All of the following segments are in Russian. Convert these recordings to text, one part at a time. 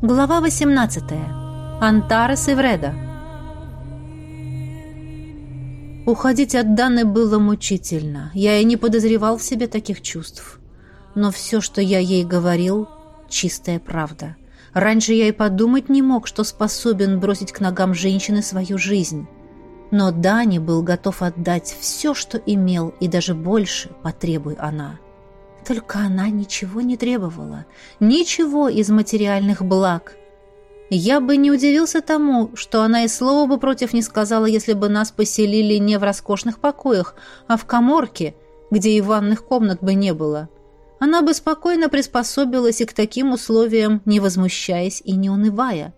Глава 18. Антарес и Вреда. Уходить от Даны было мучительно. Я и не подозревал в себе таких чувств. Но все, что я ей говорил, чистая правда. Раньше я и подумать не мог, что способен бросить к ногам женщины свою жизнь. Но Дани был готов отдать все, что имел, и даже больше, потребуй она. — только она ничего не требовала. Ничего из материальных благ. Я бы не удивился тому, что она и слова бы против не сказала, если бы нас поселили не в роскошных покоях, а в коморке, где и ванных комнат бы не было. Она бы спокойно приспособилась и к таким условиям, не возмущаясь и не унывая.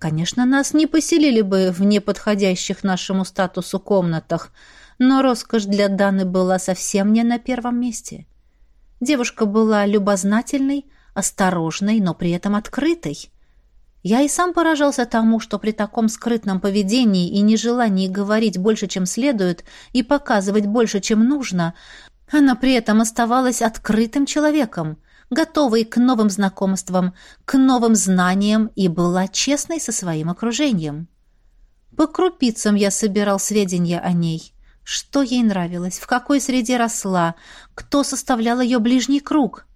Конечно, нас не поселили бы в неподходящих нашему статусу комнатах, но роскошь для Даны была совсем не на первом месте. — Девушка была любознательной, осторожной, но при этом открытой. Я и сам поражался тому, что при таком скрытном поведении и нежелании говорить больше, чем следует, и показывать больше, чем нужно, она при этом оставалась открытым человеком, готовой к новым знакомствам, к новым знаниям и была честной со своим окружением. По крупицам я собирал сведения о ней – что ей нравилось, в какой среде росла, кто составлял ее ближний круг.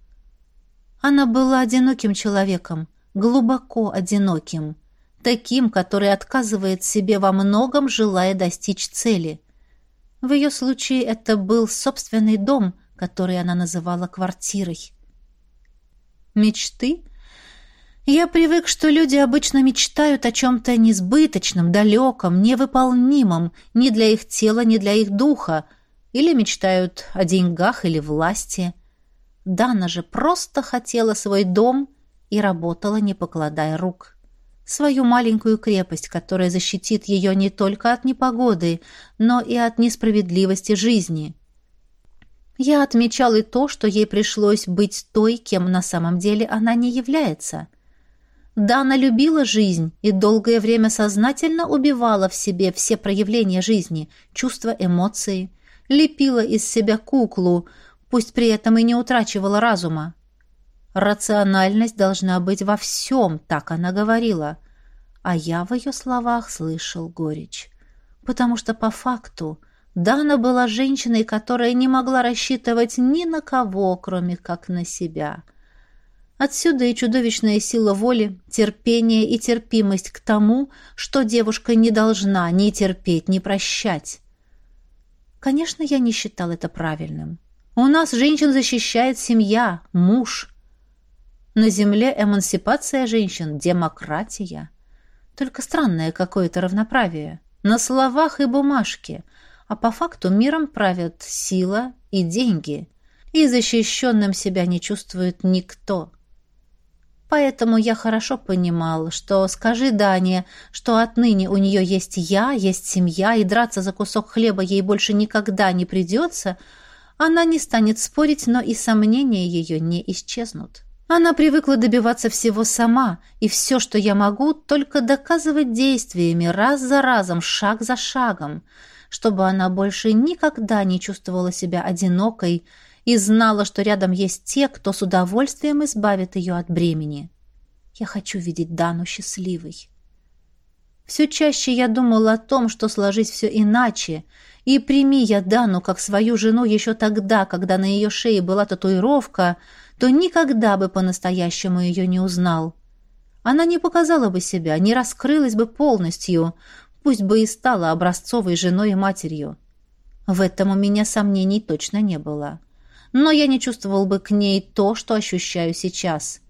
Она была одиноким человеком, глубоко одиноким, таким, который отказывает себе во многом, желая достичь цели. В ее случае это был собственный дом, который она называла квартирой. Мечты я привык, что люди обычно мечтают о чем-то несбыточном, далеком, невыполнимом ни для их тела, ни для их духа, или мечтают о деньгах или власти. Дана же просто хотела свой дом и работала, не покладая рук. Свою маленькую крепость, которая защитит ее не только от непогоды, но и от несправедливости жизни. Я отмечал и то, что ей пришлось быть той, кем на самом деле она не является. Дана любила жизнь и долгое время сознательно убивала в себе все проявления жизни, чувства, эмоции, лепила из себя куклу, пусть при этом и не утрачивала разума. «Рациональность должна быть во всем», — так она говорила. А я в ее словах слышал горечь. Потому что по факту Дана была женщиной, которая не могла рассчитывать ни на кого, кроме как на себя — Отсюда и чудовищная сила воли, терпение и терпимость к тому, что девушка не должна ни терпеть, ни прощать. Конечно, я не считал это правильным. У нас женщин защищает семья, муж. На земле эмансипация женщин, демократия. Только странное какое-то равноправие. На словах и бумажке. А по факту миром правят сила и деньги. И защищенным себя не чувствует никто. Поэтому я хорошо понимал, что скажи Дане, что отныне у нее есть я, есть семья, и драться за кусок хлеба ей больше никогда не придется, она не станет спорить, но и сомнения ее не исчезнут. Она привыкла добиваться всего сама, и все, что я могу, только доказывать действиями раз за разом, шаг за шагом, чтобы она больше никогда не чувствовала себя одинокой, и знала, что рядом есть те, кто с удовольствием избавит ее от бремени. Я хочу видеть Дану счастливой. Все чаще я думала о том, что сложить все иначе, и прими я Дану как свою жену еще тогда, когда на ее шее была татуировка, то никогда бы по-настоящему ее не узнал. Она не показала бы себя, не раскрылась бы полностью, пусть бы и стала образцовой женой и матерью. В этом у меня сомнений точно не было но я не чувствовал бы к ней то, что ощущаю сейчас.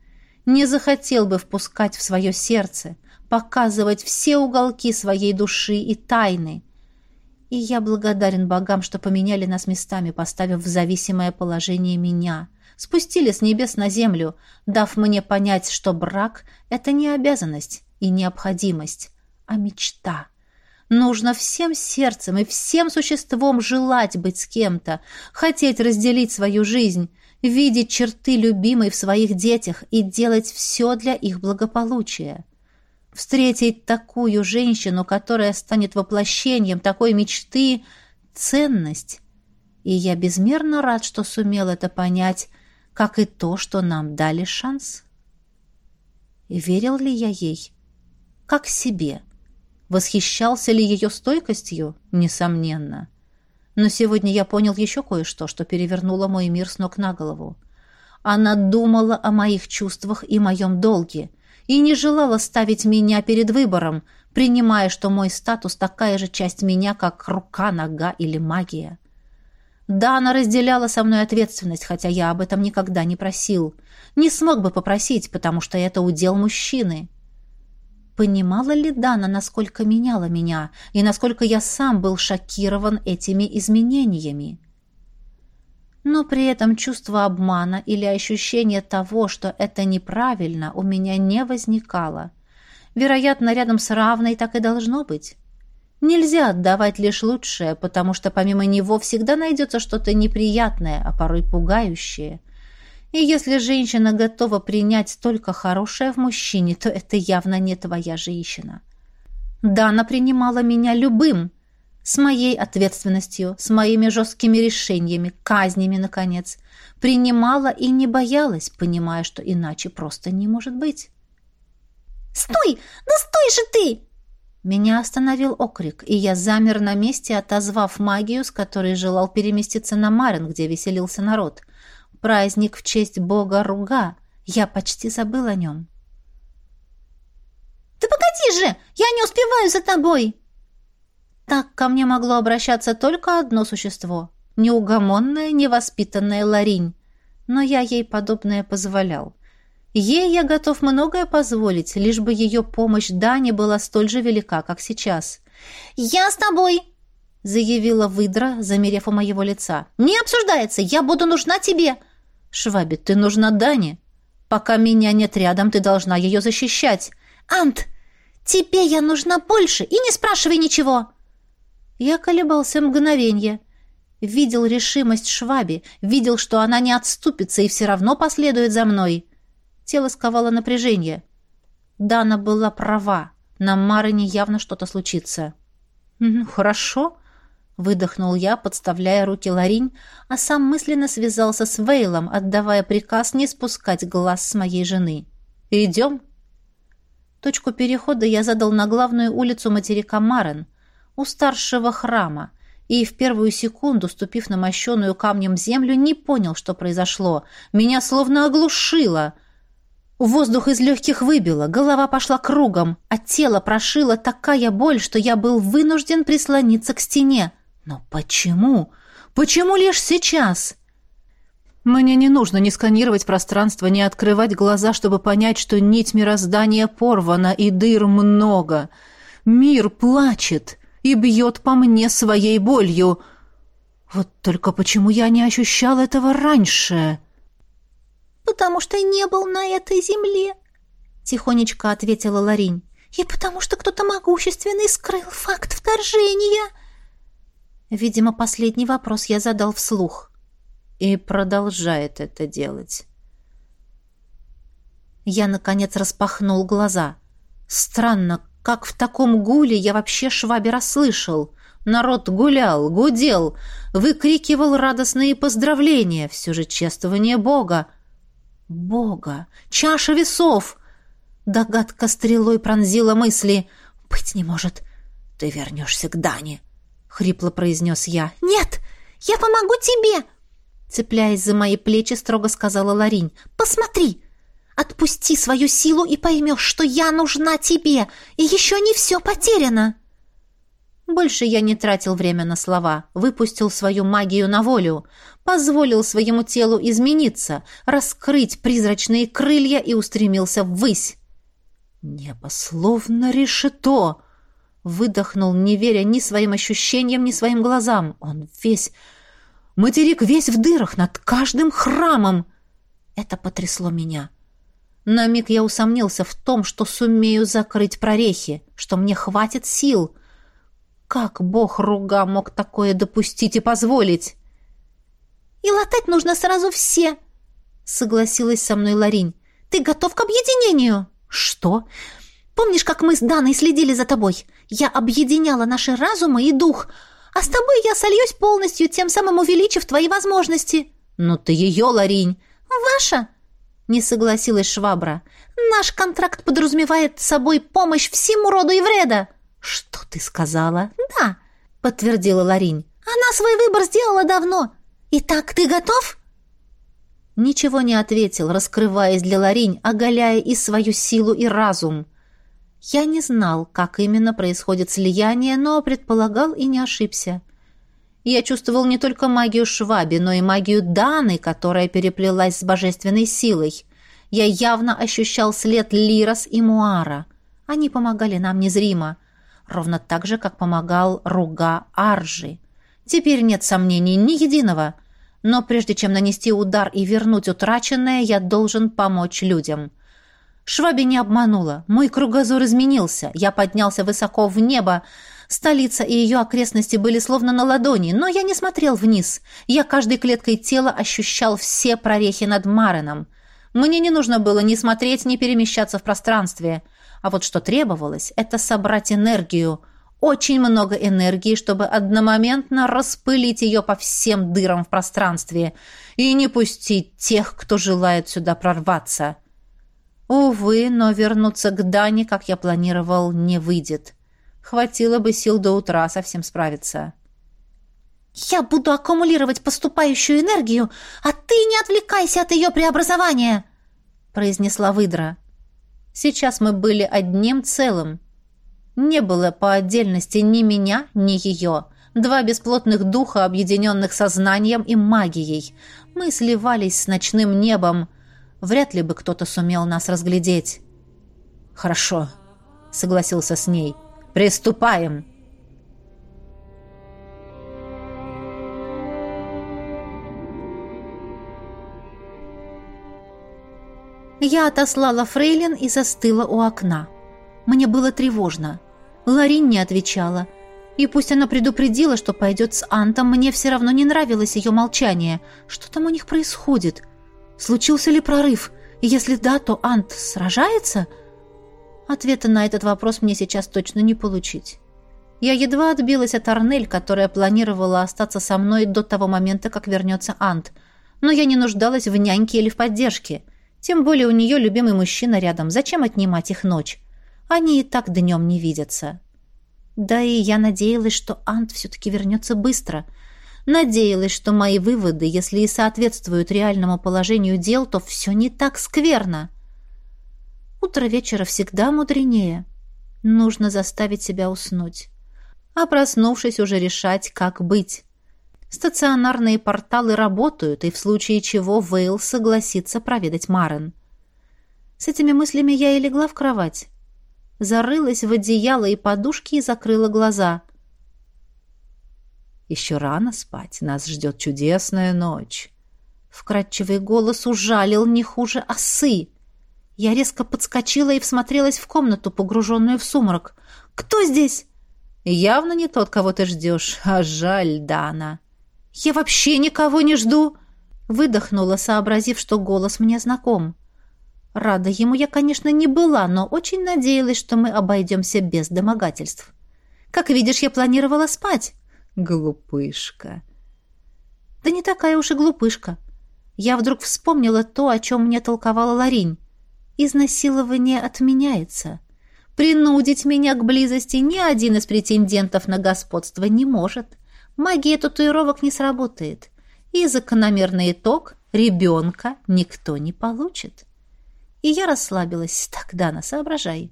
Не захотел бы впускать в свое сердце, показывать все уголки своей души и тайны. И я благодарен богам, что поменяли нас местами, поставив в зависимое положение меня, спустили с небес на землю, дав мне понять, что брак — это не обязанность и необходимость, а мечта. Нужно всем сердцем и всем существом желать быть с кем-то, хотеть разделить свою жизнь, видеть черты любимой в своих детях и делать все для их благополучия. Встретить такую женщину, которая станет воплощением такой мечты, ценность. И я безмерно рад, что сумел это понять, как и то, что нам дали шанс. Верил ли я ей? Как себе?» восхищался ли ее стойкостью? Несомненно. Но сегодня я понял еще кое-что, что перевернуло мой мир с ног на голову. Она думала о моих чувствах и моем долге и не желала ставить меня перед выбором, принимая, что мой статус такая же часть меня, как рука, нога или магия. Да, она разделяла со мной ответственность, хотя я об этом никогда не просил. Не смог бы попросить, потому что это удел мужчины понимала ли Дана, насколько меняла меня, и насколько я сам был шокирован этими изменениями. Но при этом чувство обмана или ощущение того, что это неправильно, у меня не возникало. Вероятно, рядом с равной так и должно быть. Нельзя отдавать лишь лучшее, потому что помимо него всегда найдется что-то неприятное, а порой пугающее – и если женщина готова принять только хорошее в мужчине, то это явно не твоя женщина. Да, она принимала меня любым, с моей ответственностью, с моими жесткими решениями, казнями, наконец. Принимала и не боялась, понимая, что иначе просто не может быть. «Стой! Да стой же ты!» Меня остановил окрик, и я замер на месте, отозвав магию, с которой желал переместиться на Марин, где веселился народ праздник в честь бога Руга. Я почти забыл о нем». Ты погоди же! Я не успеваю за тобой!» Так ко мне могло обращаться только одно существо — неугомонная, невоспитанная Ларинь. Но я ей подобное позволял. Ей я готов многое позволить, лишь бы ее помощь Дане была столь же велика, как сейчас. «Я с тобой!» — заявила выдра, замерев у моего лица. «Не обсуждается! Я буду нужна тебе!» «Шваби, ты нужна Дане. Пока меня нет рядом, ты должна ее защищать». «Ант, тебе я нужна больше, и не спрашивай ничего!» Я колебался мгновенье. Видел решимость Шваби, видел, что она не отступится и все равно последует за мной. Тело сковало напряжение. Дана была права. На Марине явно что-то случится. М-м, «Хорошо», Выдохнул я, подставляя руки Ларинь, а сам мысленно связался с Вейлом, отдавая приказ не спускать глаз с моей жены. «Идем?» Точку перехода я задал на главную улицу материка Марен, у старшего храма, и в первую секунду, ступив на мощенную камнем землю, не понял, что произошло. Меня словно оглушило. Воздух из легких выбило, голова пошла кругом, а тело прошило такая боль, что я был вынужден прислониться к стене. Но почему? Почему лишь сейчас? Мне не нужно ни сканировать пространство, ни открывать глаза, чтобы понять, что нить мироздания порвана и дыр много. Мир плачет и бьет по мне своей болью. Вот только почему я не ощущал этого раньше? Потому что не был на этой земле, тихонечко ответила Ларинь. И потому что кто-то могущественный скрыл факт вторжения. Видимо, последний вопрос я задал вслух. И продолжает это делать. Я, наконец, распахнул глаза. Странно, как в таком гуле я вообще швабера слышал. Народ гулял, гудел, выкрикивал радостные поздравления. Все же чествование Бога. Бога! Чаша весов! Догадка стрелой пронзила мысли. «Быть не может! Ты вернешься к Дане!» хрипло произнес я. «Нет, я помогу тебе!» Цепляясь за мои плечи, строго сказала Ларинь. «Посмотри! Отпусти свою силу и поймешь, что я нужна тебе, и еще не все потеряно!» Больше я не тратил время на слова, выпустил свою магию на волю, позволил своему телу измениться, раскрыть призрачные крылья и устремился ввысь. «Непословно решето!» выдохнул, не веря ни своим ощущениям, ни своим глазам. Он весь... Материк весь в дырах, над каждым храмом. Это потрясло меня. На миг я усомнился в том, что сумею закрыть прорехи, что мне хватит сил. Как бог руга мог такое допустить и позволить? «И латать нужно сразу все», — согласилась со мной Ларинь. «Ты готов к объединению?» «Что? Помнишь, как мы с Даной следили за тобой? Я объединяла наши разумы и дух. А с тобой я сольюсь полностью, тем самым увеличив твои возможности». «Ну ты ее, Ларинь!» «Ваша?» — не согласилась Швабра. «Наш контракт подразумевает собой помощь всему роду и вреда». «Что ты сказала?» «Да», — подтвердила Ларинь. «Она свой выбор сделала давно. Итак, ты готов?» Ничего не ответил, раскрываясь для Ларинь, оголяя и свою силу, и разум. Я не знал, как именно происходит слияние, но предполагал и не ошибся. Я чувствовал не только магию Шваби, но и магию Даны, которая переплелась с божественной силой. Я явно ощущал след Лирос и Муара. Они помогали нам незримо, ровно так же, как помогал Руга Аржи. Теперь нет сомнений ни единого. Но прежде чем нанести удар и вернуть утраченное, я должен помочь людям. — Шваби не обманула. Мой кругозор изменился. Я поднялся высоко в небо. Столица и ее окрестности были словно на ладони, но я не смотрел вниз. Я каждой клеткой тела ощущал все прорехи над Мареном. Мне не нужно было ни смотреть, ни перемещаться в пространстве. А вот что требовалось, это собрать энергию. Очень много энергии, чтобы одномоментно распылить ее по всем дырам в пространстве и не пустить тех, кто желает сюда прорваться. — Увы, но вернуться к Дане, как я планировал, не выйдет. Хватило бы сил до утра совсем справиться. Я буду аккумулировать поступающую энергию, а ты не отвлекайся от ее преобразования, произнесла выдра. Сейчас мы были одним целым. Не было по отдельности ни меня, ни ее. Два бесплотных духа, объединенных сознанием и магией. Мы сливались с ночным небом — Вряд ли бы кто-то сумел нас разглядеть. Хорошо, согласился с ней. Приступаем. Я отослала Фрейлин и застыла у окна. Мне было тревожно. Ларин не отвечала. И пусть она предупредила, что пойдет с Антом, мне все равно не нравилось ее молчание. Что там у них происходит? — Случился ли прорыв? И если да, то Ант сражается? Ответа на этот вопрос мне сейчас точно не получить. Я едва отбилась от Арнель, которая планировала остаться со мной до того момента, как вернется Ант. Но я не нуждалась в няньке или в поддержке. Тем более у нее любимый мужчина рядом. Зачем отнимать их ночь? Они и так днем не видятся. Да и я надеялась, что Ант все-таки вернется быстро — Надеялась, что мои выводы, если и соответствуют реальному положению дел, то все не так скверно. Утро вечера всегда мудренее. Нужно заставить себя уснуть. А проснувшись, уже решать, как быть. Стационарные порталы работают, и в случае чего Вейл согласится проведать Марен. С этими мыслями я и легла в кровать. Зарылась в одеяло и подушки и закрыла глаза. Еще рано спать, нас ждет чудесная ночь. Вкрадчивый голос ужалил не хуже осы. Я резко подскочила и всмотрелась в комнату, погруженную в сумрак. «Кто здесь?» «Явно не тот, кого ты ждешь, а жаль, Дана». «Я вообще никого не жду!» Выдохнула, сообразив, что голос мне знаком. Рада ему я, конечно, не была, но очень надеялась, что мы обойдемся без домогательств. «Как видишь, я планировала спать» глупышка. Да не такая уж и глупышка. Я вдруг вспомнила то, о чем мне толковала Ларинь. Изнасилование отменяется. Принудить меня к близости ни один из претендентов на господство не может. Магия татуировок не сработает. И закономерный итог — ребенка никто не получит. И я расслабилась. Тогда на соображай.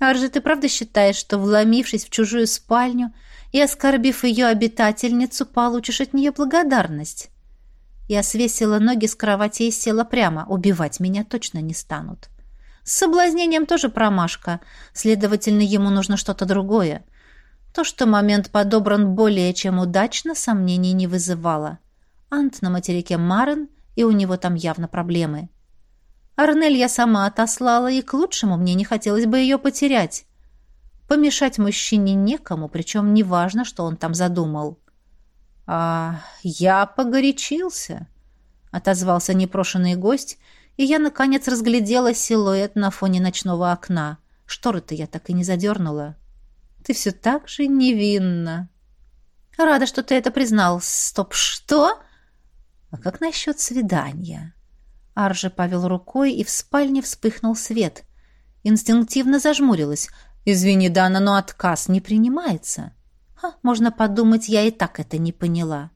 А ты правда считаешь, что, вломившись в чужую спальню и оскорбив ее обитательницу, получишь от нее благодарность? Я свесила ноги с кровати и села прямо. Убивать меня точно не станут. С соблазнением тоже промашка. Следовательно, ему нужно что-то другое. То, что момент подобран более чем удачно, сомнений не вызывало. Ант на материке Марен, и у него там явно проблемы. Арнель я сама отослала, и к лучшему мне не хотелось бы ее потерять. Помешать мужчине некому, причем неважно, что он там задумал. «А я погорячился», — отозвался непрошенный гость, и я, наконец, разглядела силуэт на фоне ночного окна. Шторы-то я так и не задернула. «Ты все так же невинна». «Рада, что ты это признал. Стоп, что?» «А как насчет свидания?» Аржи повел рукой, и в спальне вспыхнул свет. Инстинктивно зажмурилась. «Извини, Дана, но отказ не принимается». «Ха, можно подумать, я и так это не поняла».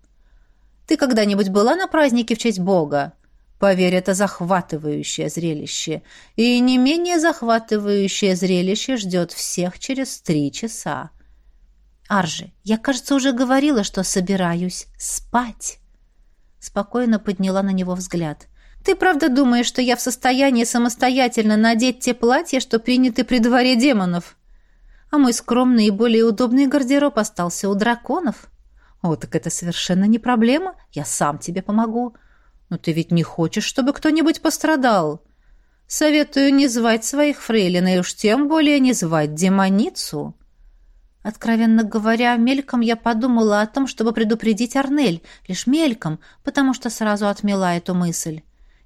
«Ты когда-нибудь была на празднике в честь Бога?» Поверь, это захватывающее зрелище. И не менее захватывающее зрелище ждет всех через три часа. Аржи, я, кажется, уже говорила, что собираюсь спать. Спокойно подняла на него взгляд. Ты правда думаешь, что я в состоянии самостоятельно надеть те платья, что приняты при дворе демонов? А мой скромный и более удобный гардероб остался у драконов. О, так это совершенно не проблема. Я сам тебе помогу. Но ты ведь не хочешь, чтобы кто-нибудь пострадал. Советую не звать своих фрейлин, и уж тем более не звать демоницу. Откровенно говоря, мельком я подумала о том, чтобы предупредить Арнель, лишь мельком, потому что сразу отмела эту мысль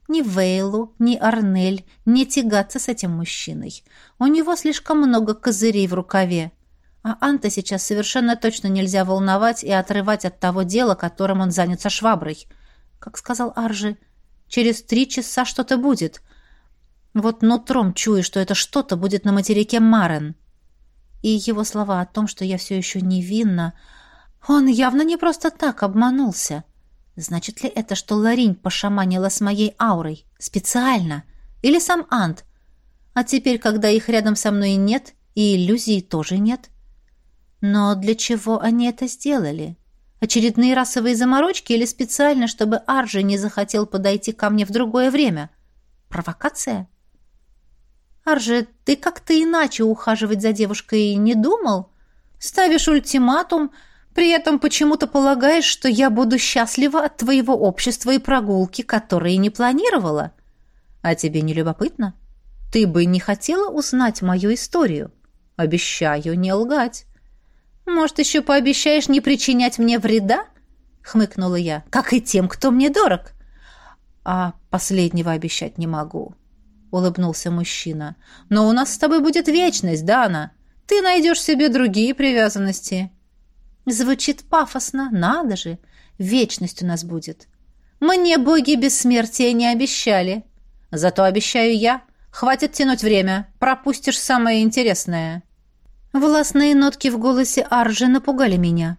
ни Вейлу, ни Арнель не тягаться с этим мужчиной. У него слишком много козырей в рукаве. А Анта сейчас совершенно точно нельзя волновать и отрывать от того дела, которым он занят шваброй. Как сказал Аржи, через три часа что-то будет. Вот нутром чую, что это что-то будет на материке Марен. И его слова о том, что я все еще невинна, он явно не просто так обманулся. — Значит ли это, что Ларинь пошаманила с моей аурой? Специально? Или сам Ант? А теперь, когда их рядом со мной нет, и иллюзий тоже нет? Но для чего они это сделали? Очередные расовые заморочки или специально, чтобы Аржи не захотел подойти ко мне в другое время? Провокация? Арже, ты как-то иначе ухаживать за девушкой не думал? Ставишь ультиматум, при этом почему-то полагаешь, что я буду счастлива от твоего общества и прогулки, которые не планировала. А тебе не любопытно? Ты бы не хотела узнать мою историю? Обещаю не лгать. Может, еще пообещаешь не причинять мне вреда? Хмыкнула я. Как и тем, кто мне дорог. А последнего обещать не могу. Улыбнулся мужчина. Но у нас с тобой будет вечность, Дана. Ты найдешь себе другие привязанности. Звучит пафосно, надо же. Вечность у нас будет. Мне боги бессмертия не обещали. Зато обещаю я. Хватит тянуть время. Пропустишь самое интересное. Властные нотки в голосе Аржи напугали меня.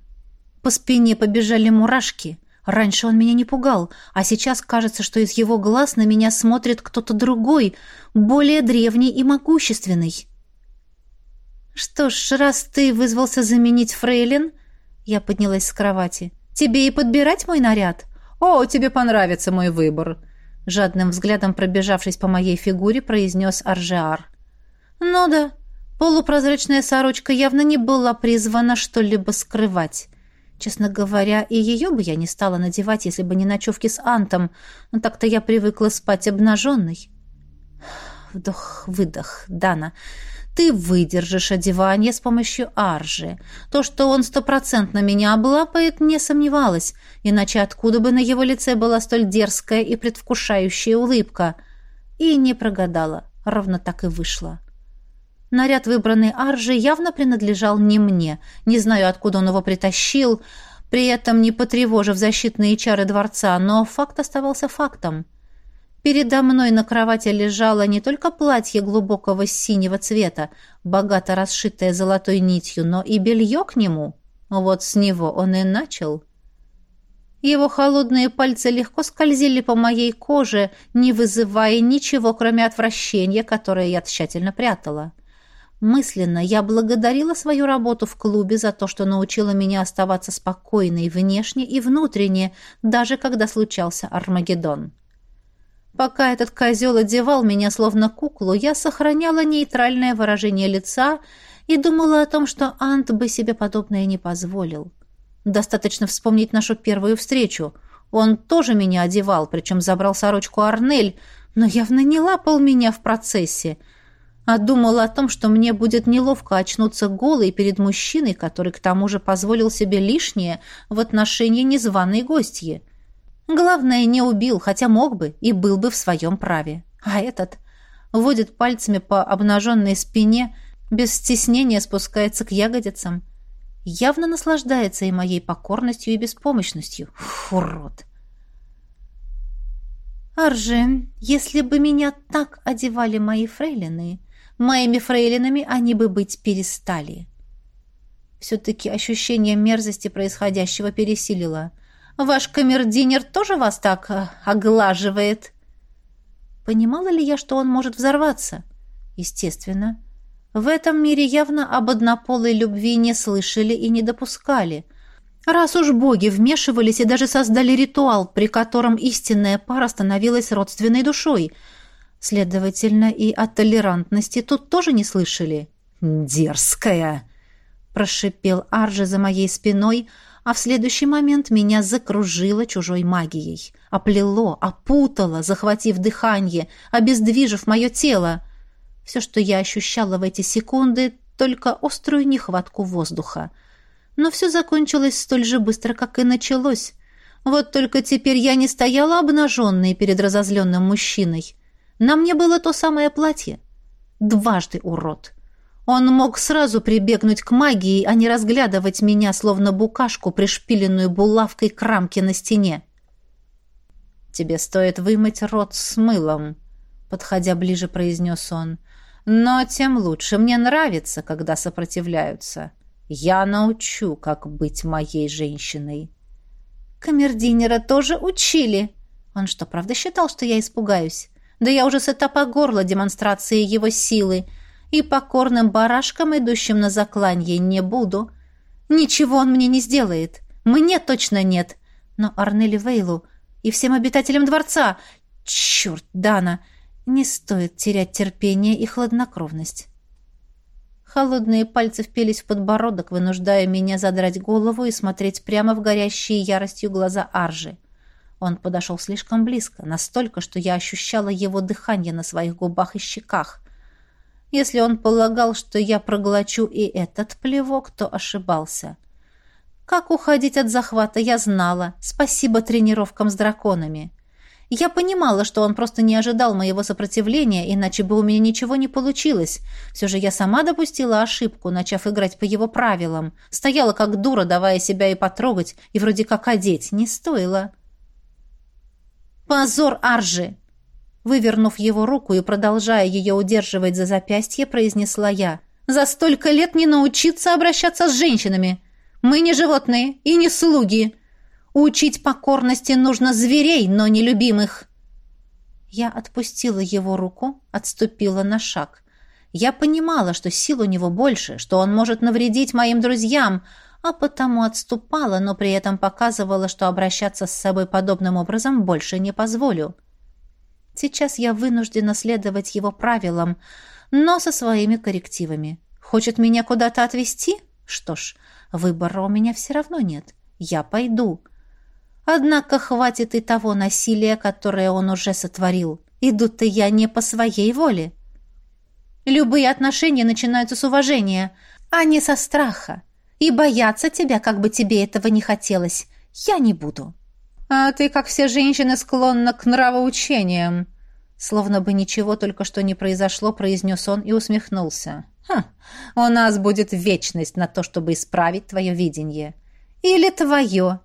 По спине побежали мурашки. Раньше он меня не пугал, а сейчас кажется, что из его глаз на меня смотрит кто-то другой, более древний и могущественный. Что ж, раз ты вызвался заменить фрейлин, я поднялась с кровати. «Тебе и подбирать мой наряд?» «О, тебе понравится мой выбор», — жадным взглядом пробежавшись по моей фигуре, произнес Аржиар. «Ну да, полупрозрачная сорочка явно не была призвана что-либо скрывать». Честно говоря, и ее бы я не стала надевать, если бы не ночевки с Антом. Но так-то я привыкла спать обнаженной. Вдох-выдох, Дана ты выдержишь одевание с помощью аржи. То, что он стопроцентно меня облапает, не сомневалась, иначе откуда бы на его лице была столь дерзкая и предвкушающая улыбка. И не прогадала, ровно так и вышло. Наряд, выбранный аржи, явно принадлежал не мне. Не знаю, откуда он его притащил, при этом не потревожив защитные чары дворца, но факт оставался фактом. Передо мной на кровати лежало не только платье глубокого синего цвета, богато расшитое золотой нитью, но и белье к нему. Вот с него он и начал. Его холодные пальцы легко скользили по моей коже, не вызывая ничего, кроме отвращения, которое я тщательно прятала. Мысленно я благодарила свою работу в клубе за то, что научила меня оставаться спокойной внешне и внутренне, даже когда случался Армагеддон. Пока этот козел одевал меня словно куклу, я сохраняла нейтральное выражение лица и думала о том, что Ант бы себе подобное не позволил. Достаточно вспомнить нашу первую встречу. Он тоже меня одевал, причем забрал сорочку Арнель, но явно не лапал меня в процессе, а думала о том, что мне будет неловко очнуться голой перед мужчиной, который к тому же позволил себе лишнее в отношении незваной гостьи. Главное, не убил, хотя мог бы и был бы в своем праве. А этот водит пальцами по обнаженной спине, без стеснения спускается к ягодицам. Явно наслаждается и моей покорностью, и беспомощностью. Фурод! урод! Если бы меня так одевали мои фрейлины, моими фрейлинами они бы быть перестали. Все-таки ощущение мерзости происходящего пересилило — Ваш камердинер тоже вас так э, оглаживает?» Понимала ли я, что он может взорваться? Естественно. В этом мире явно об однополой любви не слышали и не допускали. Раз уж боги вмешивались и даже создали ритуал, при котором истинная пара становилась родственной душой. Следовательно, и о толерантности тут тоже не слышали. «Дерзкая!» – прошипел Аржи за моей спиной – а в следующий момент меня закружило чужой магией. Оплело, опутало, захватив дыхание, обездвижив мое тело. Все, что я ощущала в эти секунды, только острую нехватку воздуха. Но все закончилось столь же быстро, как и началось. Вот только теперь я не стояла обнаженной перед разозленным мужчиной. На мне было то самое платье. Дважды урод. — он мог сразу прибегнуть к магии, а не разглядывать меня, словно букашку, пришпиленную булавкой к рамке на стене. «Тебе стоит вымыть рот с мылом», — подходя ближе произнес он. «Но тем лучше. Мне нравится, когда сопротивляются. Я научу, как быть моей женщиной». «Камердинера тоже учили». Он что, правда считал, что я испугаюсь? Да я уже сыта по горло демонстрации его силы и покорным барашком, идущим на закланье, не буду. Ничего он мне не сделает. Мне точно нет. Но Арнели Вейлу и всем обитателям дворца... Черт, Дана! Не стоит терять терпение и хладнокровность. Холодные пальцы впились в подбородок, вынуждая меня задрать голову и смотреть прямо в горящие яростью глаза Аржи. Он подошел слишком близко, настолько, что я ощущала его дыхание на своих губах и щеках. Если он полагал, что я проглочу и этот плевок, то ошибался. Как уходить от захвата, я знала. Спасибо тренировкам с драконами. Я понимала, что он просто не ожидал моего сопротивления, иначе бы у меня ничего не получилось. Все же я сама допустила ошибку, начав играть по его правилам. Стояла как дура, давая себя и потрогать, и вроде как одеть. Не стоило. «Позор, Аржи! Вывернув его руку и продолжая ее удерживать за запястье, произнесла я. «За столько лет не научиться обращаться с женщинами. Мы не животные и не слуги. Учить покорности нужно зверей, но не любимых». Я отпустила его руку, отступила на шаг. Я понимала, что сил у него больше, что он может навредить моим друзьям, а потому отступала, но при этом показывала, что обращаться с собой подобным образом больше не позволю. Сейчас я вынуждена следовать его правилам, но со своими коррективами. Хочет меня куда-то отвезти? Что ж, выбора у меня все равно нет. Я пойду. Однако хватит и того насилия, которое он уже сотворил. Иду-то я не по своей воле. Любые отношения начинаются с уважения, а не со страха. И бояться тебя, как бы тебе этого не хотелось, я не буду». «А ты, как все женщины, склонна к нравоучениям!» Словно бы ничего только что не произошло, произнес он и усмехнулся. «Ха! У нас будет вечность на то, чтобы исправить твое видение. Или твое!»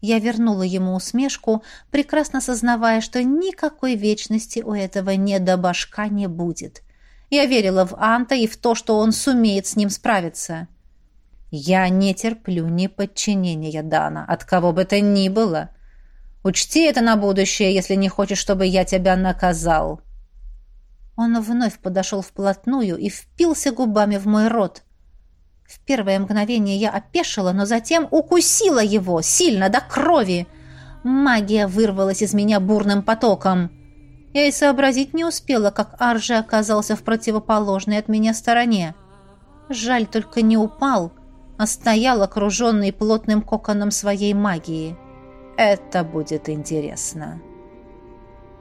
Я вернула ему усмешку, прекрасно сознавая, что никакой вечности у этого недобашка не будет. Я верила в Анта и в то, что он сумеет с ним справиться. «Я не терплю ни подчинения Дана, от кого бы то ни было!» Учти это на будущее, если не хочешь, чтобы я тебя наказал. Он вновь подошел вплотную и впился губами в мой рот. В первое мгновение я опешила, но затем укусила его, сильно, до крови. Магия вырвалась из меня бурным потоком. Я и сообразить не успела, как Аржи оказался в противоположной от меня стороне. Жаль, только не упал, а стоял окруженный плотным коконом своей магии. Это будет интересно.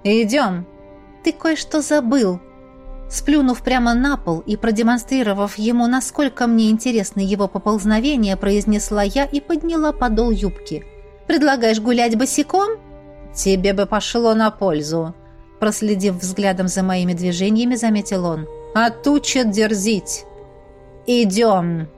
Идем. Ты кое-что забыл. Сплюнув прямо на пол и продемонстрировав ему, насколько мне интересны его поползновения, произнесла я и подняла подол юбки. «Предлагаешь гулять босиком?» «Тебе бы пошло на пользу», – проследив взглядом за моими движениями, заметил он. «А туча дерзить!» «Идем!»